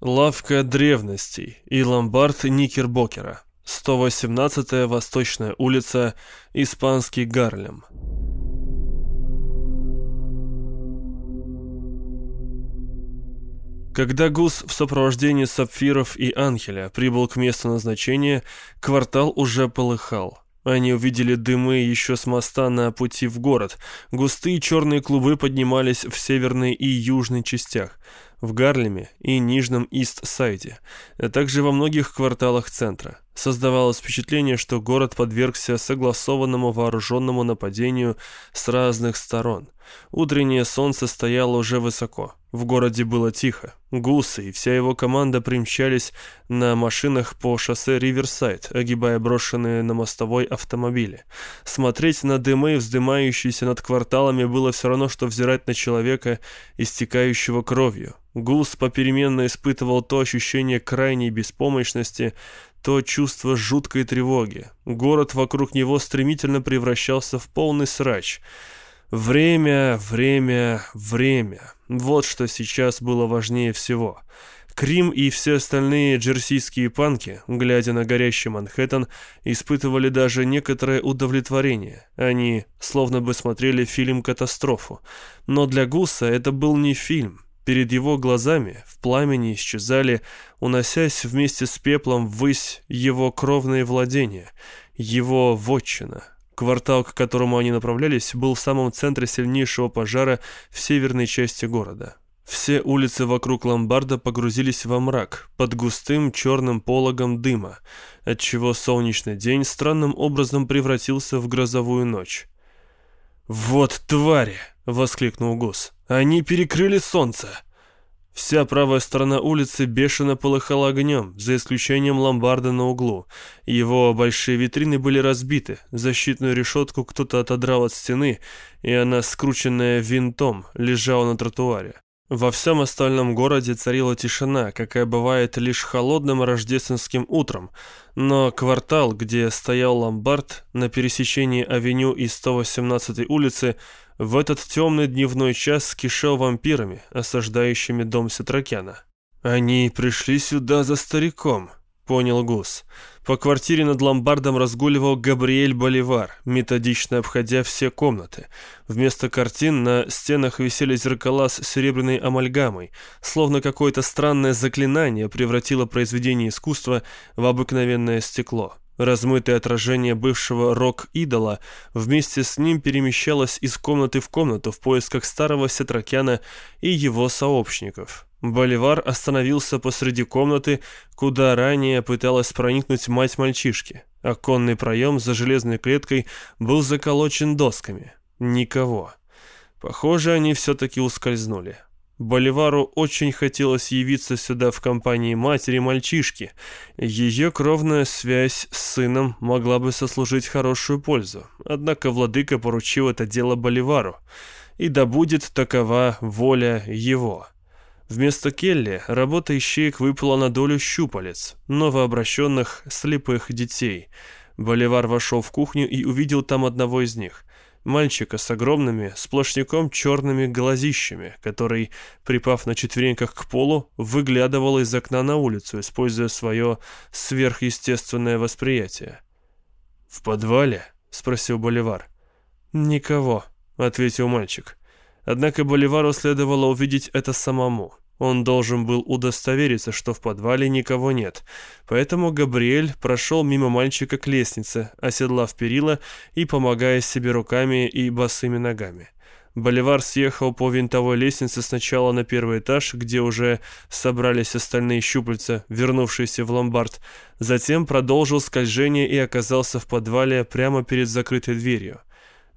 Лавка древностей и ломбард Никербокера. 118-я Восточная улица, Испанский Гарлем. Когда Гус в сопровождении сапфиров и Анхеля прибыл к месту назначения, квартал уже полыхал. Они увидели дымы еще с моста на пути в город. Густые черные клубы поднимались в северной и южной частях в Гарлеме и Нижнем Ист-Сайде, а также во многих кварталах центра. Создавалось впечатление, что город подвергся согласованному вооруженному нападению с разных сторон. Утреннее солнце стояло уже высоко. В городе было тихо. Гусы и вся его команда примчались на машинах по шоссе Риверсайд, огибая брошенные на мостовой автомобили. Смотреть на дымы, вздымающиеся над кварталами, было все равно, что взирать на человека, истекающего кровью. Гус попеременно испытывал то ощущение крайней беспомощности, то чувство жуткой тревоги. Город вокруг него стремительно превращался в полный срач. Время, время, время. Вот что сейчас было важнее всего. Крим и все остальные джерсийские панки, глядя на горящий Манхэттен, испытывали даже некоторое удовлетворение. Они словно бы смотрели фильм-катастрофу. Но для Гуса это был не фильм. Перед его глазами в пламени исчезали, уносясь вместе с пеплом ввысь его кровные владения, его вотчина. Квартал, к которому они направлялись, был в самом центре сильнейшего пожара в северной части города. Все улицы вокруг ломбарда погрузились во мрак, под густым черным пологом дыма, отчего солнечный день странным образом превратился в грозовую ночь. «Вот твари!» — воскликнул Гус. «Они перекрыли солнце!» Вся правая сторона улицы бешено полыхала огнем, за исключением ломбарда на углу. Его большие витрины были разбиты, защитную решетку кто-то отодрал от стены, и она, скрученная винтом, лежала на тротуаре. Во всем остальном городе царила тишина, какая бывает лишь холодным рождественским утром, но квартал, где стоял ломбард на пересечении авеню и 118-й улицы, в этот темный дневной час кишел вампирами, осаждающими дом Сетракяна. «Они пришли сюда за стариком», — понял Гус. По квартире над ломбардом разгуливал Габриэль Боливар, методично обходя все комнаты. Вместо картин на стенах висели зеркала с серебряной амальгамой, словно какое-то странное заклинание превратило произведение искусства в обыкновенное стекло. Размытое отражение бывшего рок-идола вместе с ним перемещалось из комнаты в комнату в поисках старого Сетракяна и его сообщников. Боливар остановился посреди комнаты, куда ранее пыталась проникнуть мать мальчишки. Оконный проем за железной клеткой был заколочен досками. Никого. Похоже, они все-таки ускользнули. Боливару очень хотелось явиться сюда в компании матери мальчишки. Ее кровная связь с сыном могла бы сослужить хорошую пользу. Однако владыка поручил это дело Боливару. И да будет такова воля его. Вместо Келли работа ищеек выпала на долю щупалец, новообращенных слепых детей. Боливар вошел в кухню и увидел там одного из них. Мальчика с огромными, сплошняком черными глазищами, который, припав на четвереньках к полу, выглядывал из окна на улицу, используя свое сверхъестественное восприятие. «В подвале?» — спросил Боливар. «Никого», — ответил мальчик. Однако Боливару следовало увидеть это самому. Он должен был удостовериться, что в подвале никого нет. Поэтому Габриэль прошел мимо мальчика к лестнице, оседлав перила и помогая себе руками и босыми ногами. Боливар съехал по винтовой лестнице сначала на первый этаж, где уже собрались остальные щупальца, вернувшиеся в ломбард. Затем продолжил скольжение и оказался в подвале прямо перед закрытой дверью.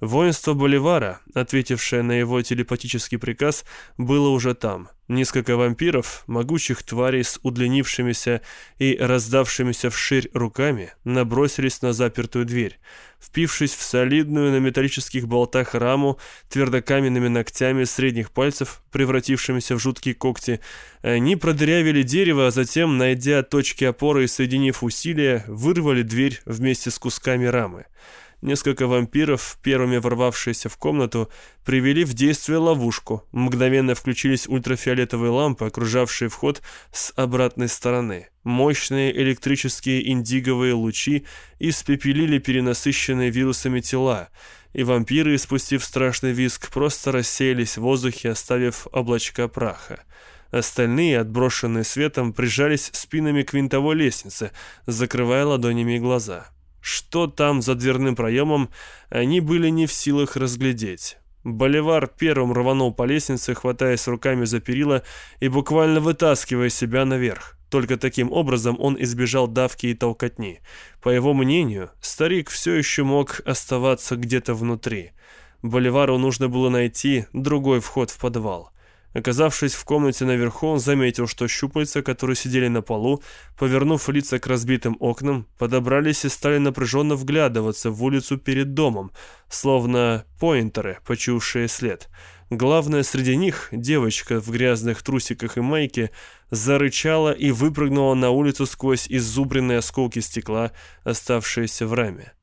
Воинство Боливара, ответившее на его телепатический приказ, было уже там. Несколько вампиров, могучих тварей с удлинившимися и раздавшимися вширь руками, набросились на запертую дверь. Впившись в солидную на металлических болтах раму, твердокаменными ногтями средних пальцев, превратившимися в жуткие когти, они продырявили дерево, а затем, найдя точки опоры и соединив усилия, вырвали дверь вместе с кусками рамы. Несколько вампиров, первыми ворвавшиеся в комнату, привели в действие ловушку. Мгновенно включились ультрафиолетовые лампы, окружавшие вход с обратной стороны. Мощные электрические индиговые лучи испепелили перенасыщенные вирусами тела, и вампиры, спустив страшный визг, просто рассеялись в воздухе, оставив облачка праха. Остальные, отброшенные светом, прижались спинами к винтовой лестнице, закрывая ладонями глаза. Что там за дверным проемом, они были не в силах разглядеть. Боливар первым рванул по лестнице, хватаясь руками за перила и буквально вытаскивая себя наверх. Только таким образом он избежал давки и толкотни. По его мнению, старик все еще мог оставаться где-то внутри. Боливару нужно было найти другой вход в подвал. Оказавшись в комнате наверху, он заметил, что щупальца, которые сидели на полу, повернув лица к разбитым окнам, подобрались и стали напряженно вглядываться в улицу перед домом, словно поинтеры, почувшие след. Главное среди них, девочка в грязных трусиках и майке, зарычала и выпрыгнула на улицу сквозь иззубренные осколки стекла, оставшиеся в раме.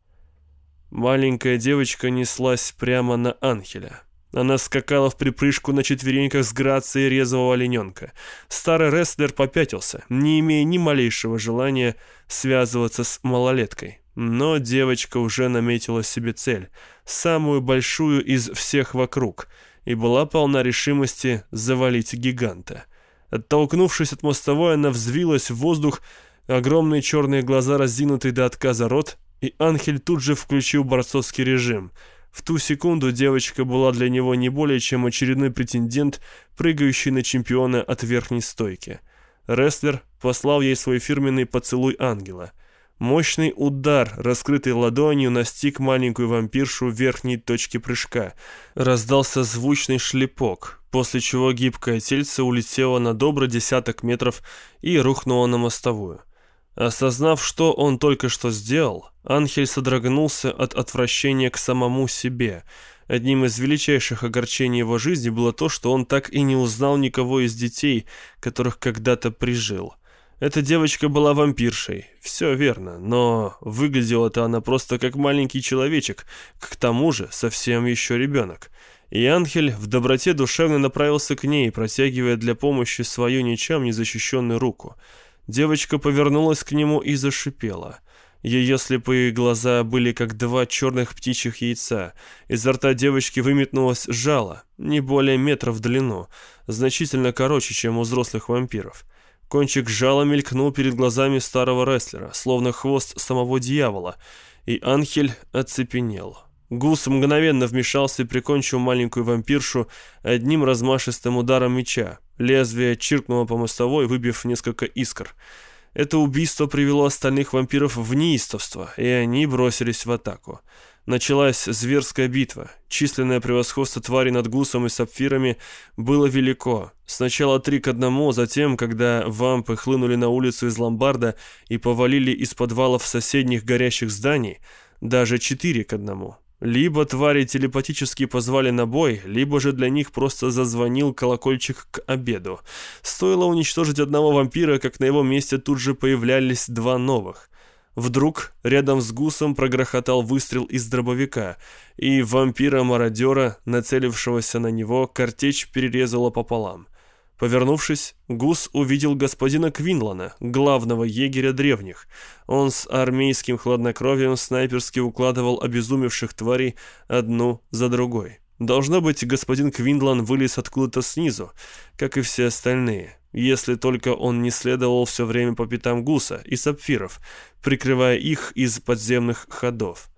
Маленькая девочка неслась прямо на Анхеля. Она скакала в припрыжку на четвереньках с грацией резвого олененка. Старый рестлер попятился, не имея ни малейшего желания связываться с малолеткой. Но девочка уже наметила себе цель, самую большую из всех вокруг, и была полна решимости завалить гиганта. Оттолкнувшись от мостовой, она взвилась в воздух, огромные черные глаза разинутый до отказа рот, и Анхель тут же включил борцовский режим — в ту секунду девочка была для него не более чем очередной претендент, прыгающий на чемпиона от верхней стойки. Рестлер послал ей свой фирменный поцелуй ангела. Мощный удар, раскрытой ладонью, настиг маленькую вампиршу в верхней точке прыжка. Раздался звучный шлепок, после чего гибкое тельце улетело на добрый десяток метров и рухнуло на мостовую. Осознав, что он только что сделал, Анхель содрогнулся от отвращения к самому себе. Одним из величайших огорчений его жизни было то, что он так и не узнал никого из детей, которых когда-то прижил. Эта девочка была вампиршей, все верно, но выглядела-то она просто как маленький человечек, к тому же совсем еще ребенок. И Анхель в доброте душевно направился к ней, протягивая для помощи свою ничем не защищенную руку – Девочка повернулась к нему и зашипела. Ее слепые глаза были как два черных птичьих яйца. Изо рта девочки выметнулось жало, не более метра в длину, значительно короче, чем у взрослых вампиров. Кончик жала мелькнул перед глазами старого рестлера, словно хвост самого дьявола, и Анхель оцепенел. Гус мгновенно вмешался и прикончил маленькую вампиршу одним размашистым ударом меча. Лезвие чиркнуло по мостовой, выбив несколько искр. Это убийство привело остальных вампиров в неистовство, и они бросились в атаку. Началась зверская битва. Численное превосходство твари над гусом и сапфирами было велико. Сначала три к одному, затем, когда вампы хлынули на улицу из ломбарда и повалили из подвалов соседних горящих зданий, даже четыре к одному. Либо твари телепатически позвали на бой, либо же для них просто зазвонил колокольчик к обеду. Стоило уничтожить одного вампира, как на его месте тут же появлялись два новых. Вдруг рядом с гусом прогрохотал выстрел из дробовика, и вампира-мародера, нацелившегося на него, картечь перерезала пополам. Повернувшись, Гус увидел господина Квинлана, главного егеря древних. Он с армейским хладнокровием снайперски укладывал обезумевших тварей одну за другой. Должно быть, господин Квинлан вылез откуда-то снизу, как и все остальные, если только он не следовал все время по пятам Гуса и Сапфиров, прикрывая их из подземных ходов.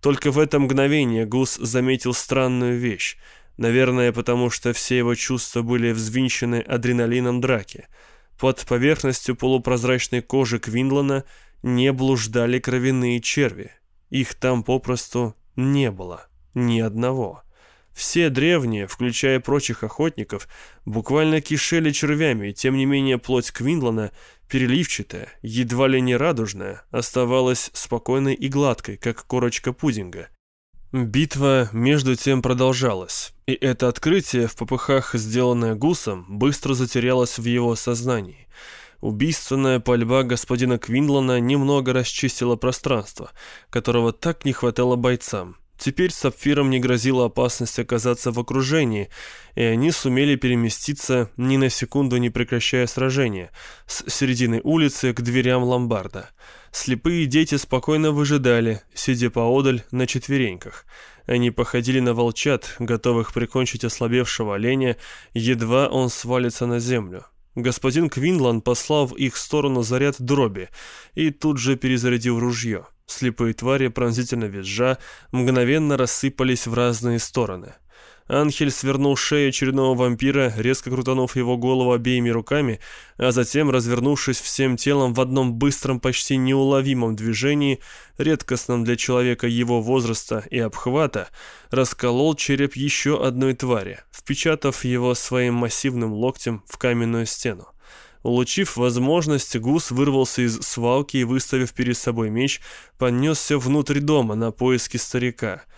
Только в это мгновение Гус заметил странную вещь — Наверное, потому что все его чувства были взвинчены адреналином драки. Под поверхностью полупрозрачной кожи Квинлана не блуждали кровяные черви. Их там попросту не было. Ни одного. Все древние, включая прочих охотников, буквально кишели червями, и тем не менее плоть Квинлана, переливчатая, едва ли не радужная, оставалась спокойной и гладкой, как корочка пудинга. Битва между тем продолжалась, и это открытие в попыхах, сделанное Гусом, быстро затерялось в его сознании. Убийственная пальба господина Квинлана немного расчистила пространство, которого так не хватало бойцам. Теперь сапфирам не грозила опасность оказаться в окружении, и они сумели переместиться, ни на секунду не прекращая сражения, с середины улицы к дверям ломбарда. Слепые дети спокойно выжидали, сидя поодаль на четвереньках. Они походили на волчат, готовых прикончить ослабевшего оленя, едва он свалится на землю. Господин Квинлан послал в их сторону заряд дроби и тут же перезарядил ружье. Слепые твари, пронзительно визжа, мгновенно рассыпались в разные стороны. Анхель свернул шею очередного вампира, резко крутанув его голову обеими руками, а затем, развернувшись всем телом в одном быстром, почти неуловимом движении, редкостном для человека его возраста и обхвата, расколол череп еще одной твари, впечатав его своим массивным локтем в каменную стену. Улучив возможность, гус вырвался из свалки и, выставив перед собой меч, понесся внутрь дома на поиски старика —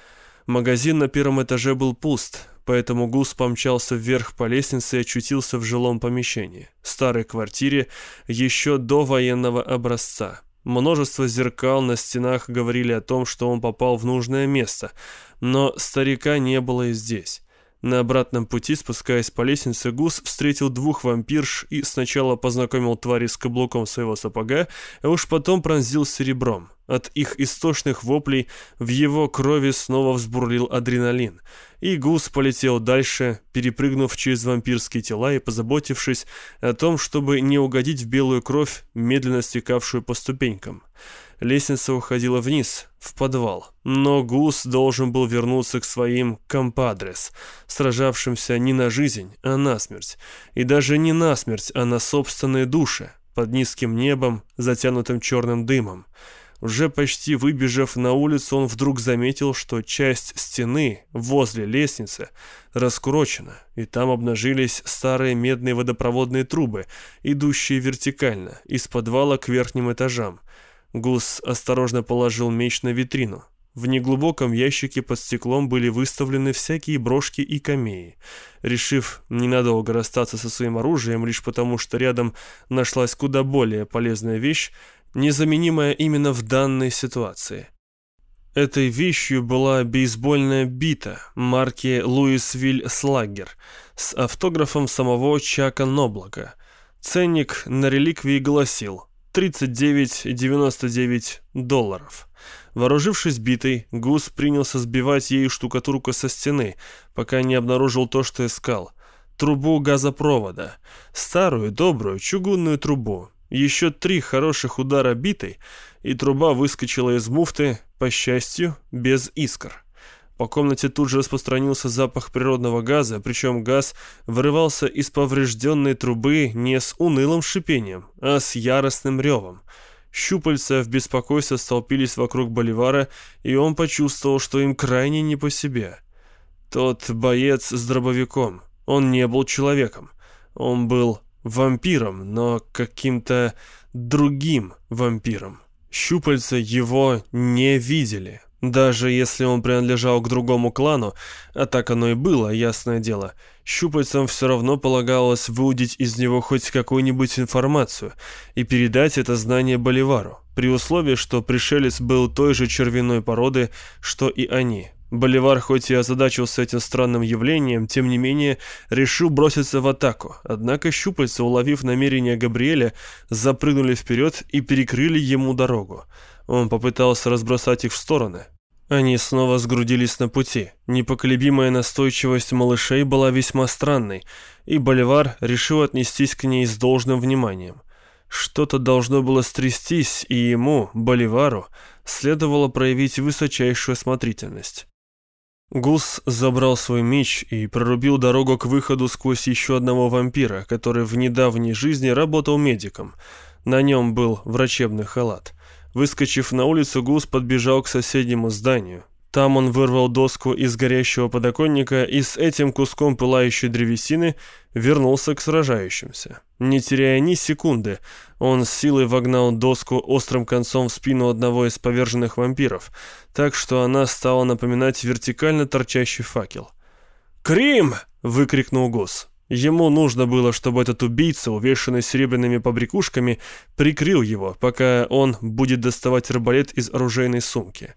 Магазин на первом этаже был пуст, поэтому Гус помчался вверх по лестнице и очутился в жилом помещении, старой квартире еще до военного образца. Множество зеркал на стенах говорили о том, что он попал в нужное место, но старика не было и здесь. На обратном пути, спускаясь по лестнице, Гус встретил двух вампирш и сначала познакомил твари с каблуком своего сапога, а уж потом пронзил серебром. От их истошных воплей в его крови снова взбурлил адреналин, и Гус полетел дальше, перепрыгнув через вампирские тела и позаботившись о том, чтобы не угодить в белую кровь, медленно стекавшую по ступенькам. Лестница уходила вниз, в подвал. Но Гус должен был вернуться к своим компадрес, сражавшимся не на жизнь, а на смерть. И даже не на смерть, а на собственные души, под низким небом, затянутым черным дымом. Уже почти выбежав на улицу, он вдруг заметил, что часть стены возле лестницы раскурочена, и там обнажились старые медные водопроводные трубы, идущие вертикально, из подвала к верхним этажам. Гус осторожно положил меч на витрину. В неглубоком ящике под стеклом были выставлены всякие брошки и камеи. Решив ненадолго расстаться со своим оружием, лишь потому что рядом нашлась куда более полезная вещь, незаменимая именно в данной ситуации. Этой вещью была бейсбольная бита марки Луисвиль Слаггер с автографом самого Чака Ноблока. Ценник на реликвии гласил 39,99 долларов. Вооружившись битой, Гус принялся сбивать ею штукатурку со стены, пока не обнаружил то, что искал. Трубу газопровода. Старую, добрую, чугунную трубу. Еще три хороших удара битой, и труба выскочила из муфты, по счастью, без искр. По комнате тут же распространился запах природного газа, причем газ вырывался из поврежденной трубы не с унылым шипением, а с яростным ревом. Щупальца в беспокойстве столпились вокруг Боливара, и он почувствовал, что им крайне не по себе. Тот боец с дробовиком, он не был человеком. Он был вампиром, но каким-то другим вампиром. Щупальца его не видели, даже если он принадлежал к другому клану, а так оно и было, ясное дело, щупальцам все равно полагалось выудить из него хоть какую-нибудь информацию и передать это знание Боливару, при условии, что пришелец был той же червяной породы, что и они. Боливар хоть и озадачился этим странным явлением, тем не менее решил броситься в атаку, однако щупальца, уловив намерение Габриэля, запрыгнули вперед и перекрыли ему дорогу. Он попытался разбросать их в стороны. Они снова сгрудились на пути. Непоколебимая настойчивость малышей была весьма странной, и Боливар решил отнестись к ней с должным вниманием. Что-то должно было стрястись, и ему, Боливару, следовало проявить высочайшую осмотрительность. Гус забрал свой меч и прорубил дорогу к выходу сквозь еще одного вампира, который в недавней жизни работал медиком. На нем был врачебный халат. Выскочив на улицу, Гус подбежал к соседнему зданию. Там он вырвал доску из горящего подоконника и с этим куском пылающей древесины вернулся к сражающимся. Не теряя ни секунды, он с силой вогнал доску острым концом в спину одного из поверженных вампиров, так что она стала напоминать вертикально торчащий факел. «Крим!» — выкрикнул Гус. Ему нужно было, чтобы этот убийца, увешанный серебряными побрякушками, прикрыл его, пока он будет доставать арбалет из оружейной сумки.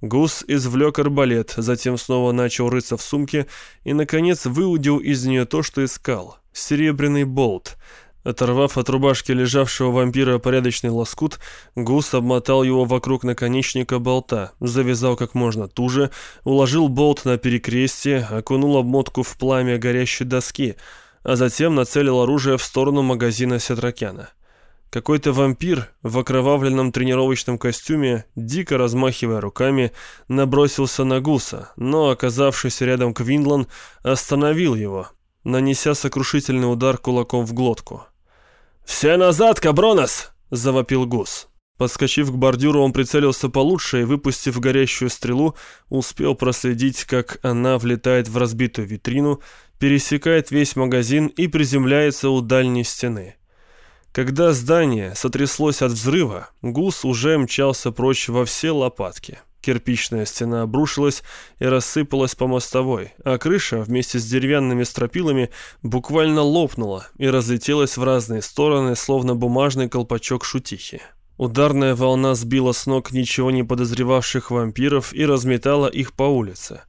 Гус извлек арбалет, затем снова начал рыться в сумке и, наконец, выудил из нее то, что искал — серебряный болт — Оторвав от рубашки лежавшего вампира порядочный лоскут, Гус обмотал его вокруг наконечника болта, завязал как можно туже, уложил болт на перекрестие, окунул обмотку в пламя горящей доски, а затем нацелил оружие в сторону магазина Сетракяна. Какой-то вампир в окровавленном тренировочном костюме, дико размахивая руками, набросился на Гуса, но, оказавшись рядом Квинлан, остановил его, нанеся сокрушительный удар кулаком в глотку. «Все назад, Кабронос!» — завопил Гус. Подскочив к бордюру, он прицелился получше и, выпустив горящую стрелу, успел проследить, как она влетает в разбитую витрину, пересекает весь магазин и приземляется у дальней стены. Когда здание сотряслось от взрыва, Гус уже мчался прочь во все лопатки. Кирпичная стена обрушилась и рассыпалась по мостовой, а крыша вместе с деревянными стропилами буквально лопнула и разлетелась в разные стороны, словно бумажный колпачок шутихи. Ударная волна сбила с ног ничего не подозревавших вампиров и разметала их по улице.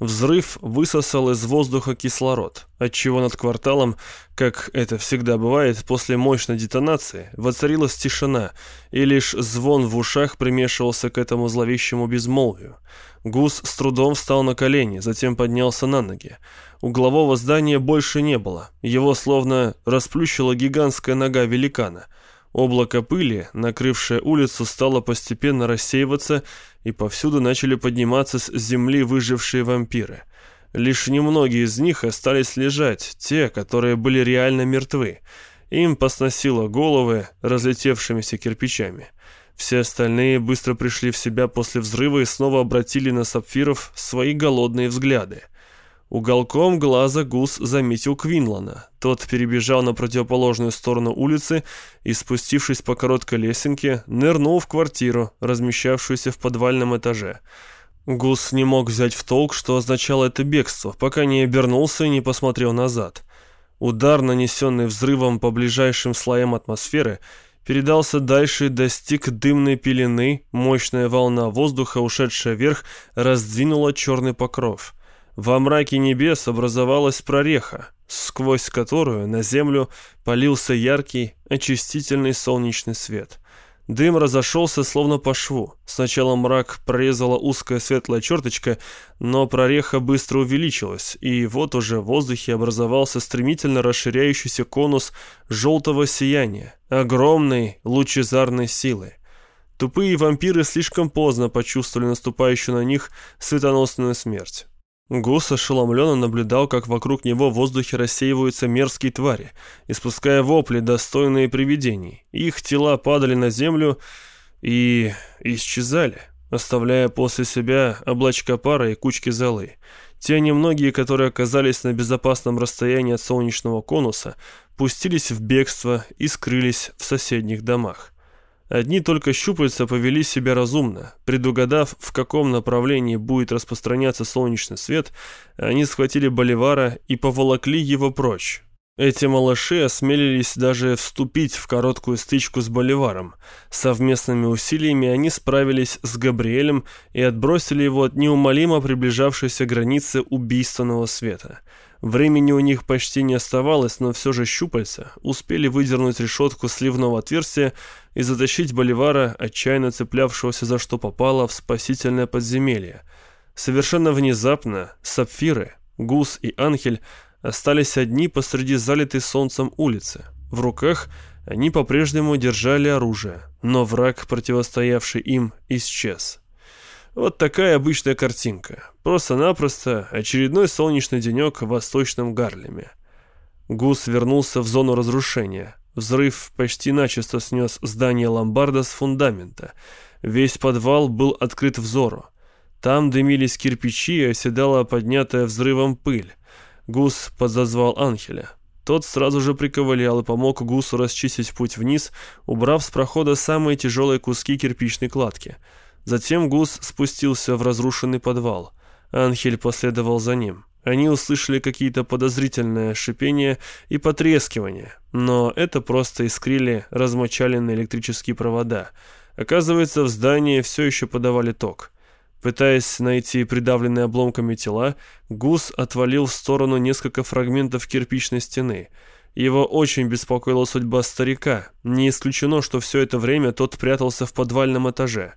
Взрыв высосал из воздуха кислород, отчего над кварталом, как это всегда бывает после мощной детонации, воцарилась тишина, и лишь звон в ушах примешивался к этому зловещему безмолвию. Гус с трудом встал на колени, затем поднялся на ноги. Углового здания больше не было, его словно расплющила гигантская нога великана — Облако пыли, накрывшее улицу, стало постепенно рассеиваться, и повсюду начали подниматься с земли выжившие вампиры. Лишь немногие из них остались лежать, те, которые были реально мертвы. Им посносило головы разлетевшимися кирпичами. Все остальные быстро пришли в себя после взрыва и снова обратили на сапфиров свои голодные взгляды. Уголком глаза Гус заметил Квинлана. Тот перебежал на противоположную сторону улицы и, спустившись по короткой лесенке, нырнул в квартиру, размещавшуюся в подвальном этаже. Гус не мог взять в толк, что означало это бегство, пока не обернулся и не посмотрел назад. Удар, нанесенный взрывом по ближайшим слоям атмосферы, передался дальше и достиг дымной пелены, мощная волна воздуха, ушедшая вверх, раздвинула черный покров — во мраке небес образовалась прореха, сквозь которую на землю полился яркий, очистительный солнечный свет. Дым разошелся словно по шву. Сначала мрак прорезала узкая светлая черточка, но прореха быстро увеличилась, и вот уже в воздухе образовался стремительно расширяющийся конус желтого сияния, огромной лучезарной силы. Тупые вампиры слишком поздно почувствовали наступающую на них светоносную смерть. Гус ошеломленно наблюдал, как вокруг него в воздухе рассеиваются мерзкие твари, испуская вопли, достойные привидений. Их тела падали на землю и исчезали, оставляя после себя облачка пара и кучки золы. Те немногие, которые оказались на безопасном расстоянии от солнечного конуса, пустились в бегство и скрылись в соседних домах. Одни только щупальца повели себя разумно. Предугадав, в каком направлении будет распространяться солнечный свет, они схватили Боливара и поволокли его прочь. Эти малыши осмелились даже вступить в короткую стычку с Боливаром. Совместными усилиями они справились с Габриэлем и отбросили его от неумолимо приближавшейся границы убийственного света – Времени у них почти не оставалось, но все же щупальца успели выдернуть решетку сливного отверстия и затащить Боливара, отчаянно цеплявшегося за что попало, в спасительное подземелье. Совершенно внезапно сапфиры, гус и анхель остались одни посреди залитой солнцем улицы. В руках они по-прежнему держали оружие, но враг, противостоявший им, исчез. Вот такая обычная картинка. Просто-напросто очередной солнечный денек в восточном Гарлеме. Гус вернулся в зону разрушения. Взрыв почти начисто снес здание ломбарда с фундамента. Весь подвал был открыт взору. Там дымились кирпичи и оседала поднятая взрывом пыль. Гус подозвал Анхеля. Тот сразу же приковылял и помог Гусу расчистить путь вниз, убрав с прохода самые тяжелые куски кирпичной кладки – Затем Гус спустился в разрушенный подвал. Анхель последовал за ним. Они услышали какие-то подозрительное шипение и потрескивание, но это просто искрили размочаленные электрические провода. Оказывается, в здании все еще подавали ток. Пытаясь найти придавленные обломками тела, Гус отвалил в сторону несколько фрагментов кирпичной стены. Его очень беспокоила судьба старика. Не исключено, что все это время тот прятался в подвальном этаже.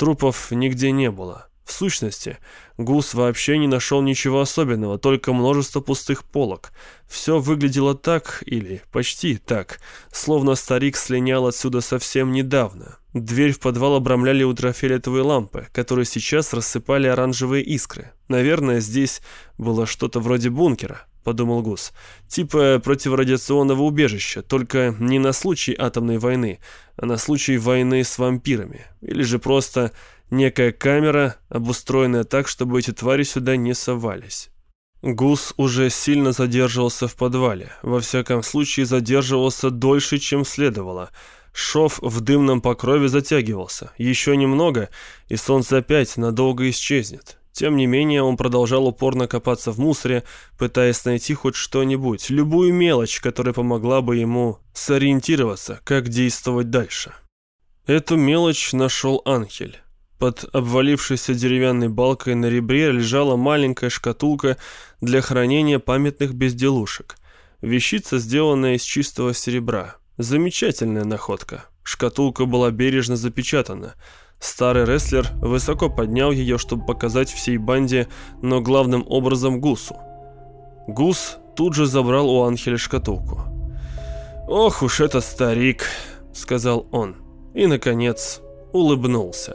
Трупов нигде не было. В сущности, Гус вообще не нашел ничего особенного, только множество пустых полок. Все выглядело так, или почти так, словно старик слинял отсюда совсем недавно. Дверь в подвал обрамляли ультрафиолетовые лампы, которые сейчас рассыпали оранжевые искры. Наверное, здесь было что-то вроде бункера, подумал Гус. Типа противорадиационного убежища, только не на случай атомной войны, а на случай войны с вампирами. Или же просто Некая камера, обустроенная так, чтобы эти твари сюда не совались. Гус уже сильно задерживался в подвале. Во всяком случае, задерживался дольше, чем следовало. Шов в дымном покрове затягивался. Еще немного, и солнце опять надолго исчезнет. Тем не менее, он продолжал упорно копаться в мусоре, пытаясь найти хоть что-нибудь, любую мелочь, которая помогла бы ему сориентироваться, как действовать дальше. Эту мелочь нашел Анхель. Под обвалившейся деревянной балкой на ребре лежала маленькая шкатулка для хранения памятных безделушек. Вещица, сделанная из чистого серебра. Замечательная находка. Шкатулка была бережно запечатана. Старый рестлер высоко поднял ее, чтобы показать всей банде, но главным образом Гусу. Гус тут же забрал у Анхеля шкатулку. «Ох уж этот старик», — сказал он. И, наконец, улыбнулся.